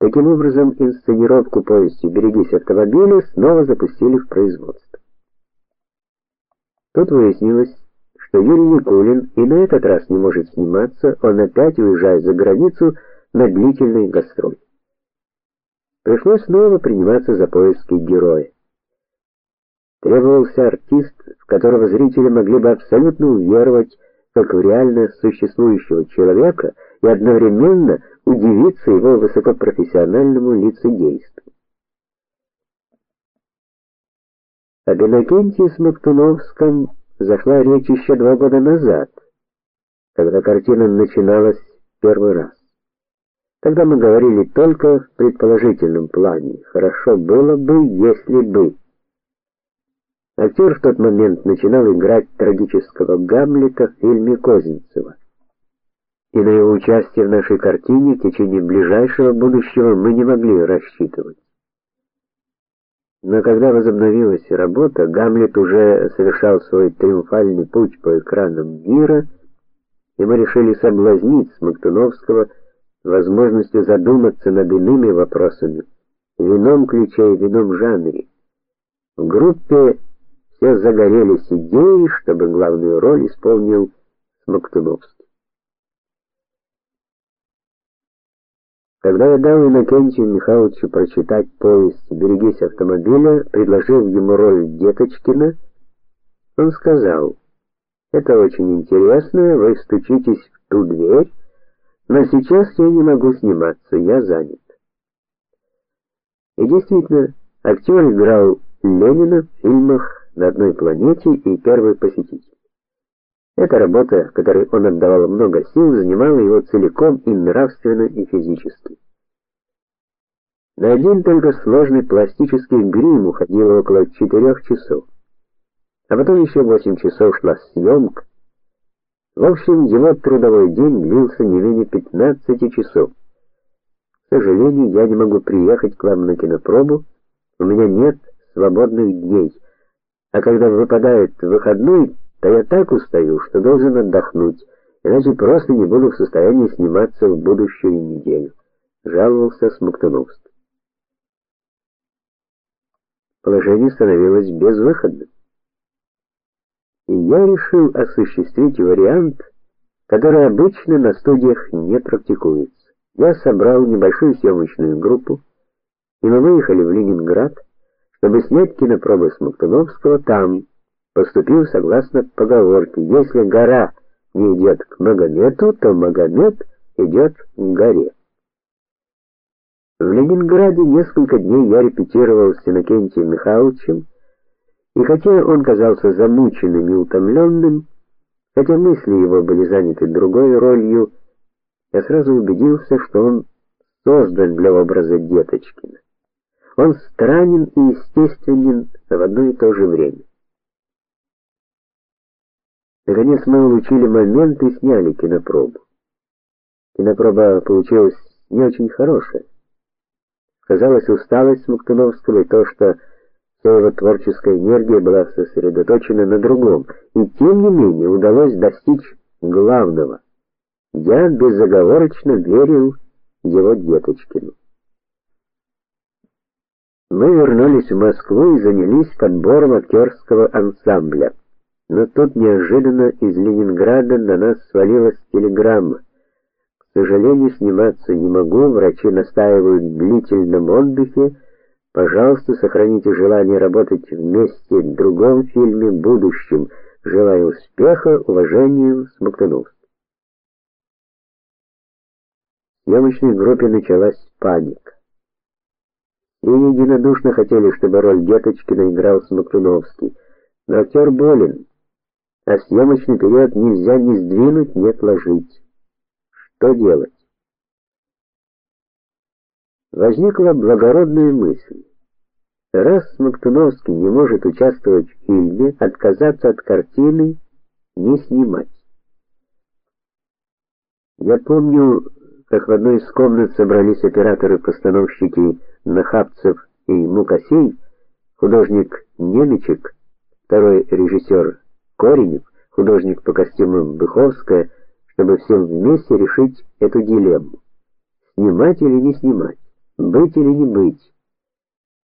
Таким образом, инсценировку повести Берегись автомобиля снова запустили в производство. Тут выяснилось, что Юрий Никулин и на этот раз не может сниматься, он опять уезжает за границу на длительный гастроль. Пришлось снова приниматься за поиски героя. Требовался артист, в которого зрители могли бы абсолютно уверовать, как в реально существующего человека, и одновременно удивиться его высокопрофессиональному лицедейству. О Иннокентии Смоктуновском зашла речь еще два года назад, когда картина начиналась первый раз. Тогда мы говорили только в предположительном плане. Хорошо было бы, если бы Актер в тот момент начинал играть трагического Гамлета в фильме Козинцева. И на его участие в нашей картине в течение ближайшего будущего мы не могли рассчитывать. Но когда возобновилась работа, Гамлет уже совершал свой триумфальный путь по экранам мира, и мы решили соблазнить Смоктуновского возможностью задуматься над иными вопросами в ином ключе и в жанре. В группе все загорелись идеей, чтобы главную роль исполнил Смоктуновский. Когда я дал Иннокентию Михайловичу прочитать повесть «Берегись автомобиля», предложив ему роль Деточкина, он сказал, «Это очень интересно, вы стучитесь в ту дверь, но сейчас я не могу сниматься, я занят». И действительно, актер играл Ленина в фильмах на одной планете и первый посетитель. Эта работа, которой он отдавал много сил, занимала его целиком и нравственно, и физически. На один только сложный пластический грим уходило около четырех часов. А потом еще восемь часов шла съемка. В общем, его трудовой день длился не менее 15 часов. К сожалению, я не могу приехать к вам на кинопробу. У меня нет свободных дней. А когда выпадает выходной, то я так устаю, что должен отдохнуть, иначе просто не буду в состоянии сниматься в будущую неделю, жаловался Смоктуновский. Положение становилось безвыходным. И я решил осуществить вариант, который обычно на студиях не практикуется. Я собрал небольшую съемочную группу, и мы выехали в Ленинград чтобы снять кинопробы Смоктуновского там, поступив согласно поговорке: если гора не идет к Магомету, то Магомет идет к горе. В Ленинграде несколько дней я репетировал с Иннокентием Михайловичем, и хотя он казался замученным и утомленным, хотя мысли его были заняты другой ролью, я сразу убедился, что он создан для образа Деточкина. Он странен и естественен в одно и то же время. Наконец мы улучили момент и сняли кинопробу. Кинопроба получилась не очень хорошая. Казалось, усталость Смоктуновского и то, что вся его творческая энергия была сосредоточена на другом, и тем не менее удалось достичь главного. Я безоговорочно верил его Деточкину. Мы вернулись в Москву и занялись подбором актерского ансамбля. Но тут неожиданно из Ленинграда на нас свалилась телеграмма. К сожалению, сниматься не могу, врачи настаивают в длительном отдыхе. Пожалуйста, сохраните желание работать вместе в другом фильме будущем. Желаю успеха, уважения, Смоктуновский. В съемочной группе началась паника. И единодушно хотели, чтобы роль Деточкина играл Смоктуновский. Но актер болен, а съемочный период нельзя ни сдвинуть, ни отложить. Что делать? Возникла благородная мысль. Раз Смоктуновский не может участвовать в фильме, отказаться от картины, не снимать. Я помню, как в одной из комнат собрались операторы-постановщики Нахапцев и Мукасей, художник Немечек, второй режиссер Коренев, художник по костюмам Быховская, чтобы всем вместе решить эту дилемму: снимать или не снимать, Быть или не быть?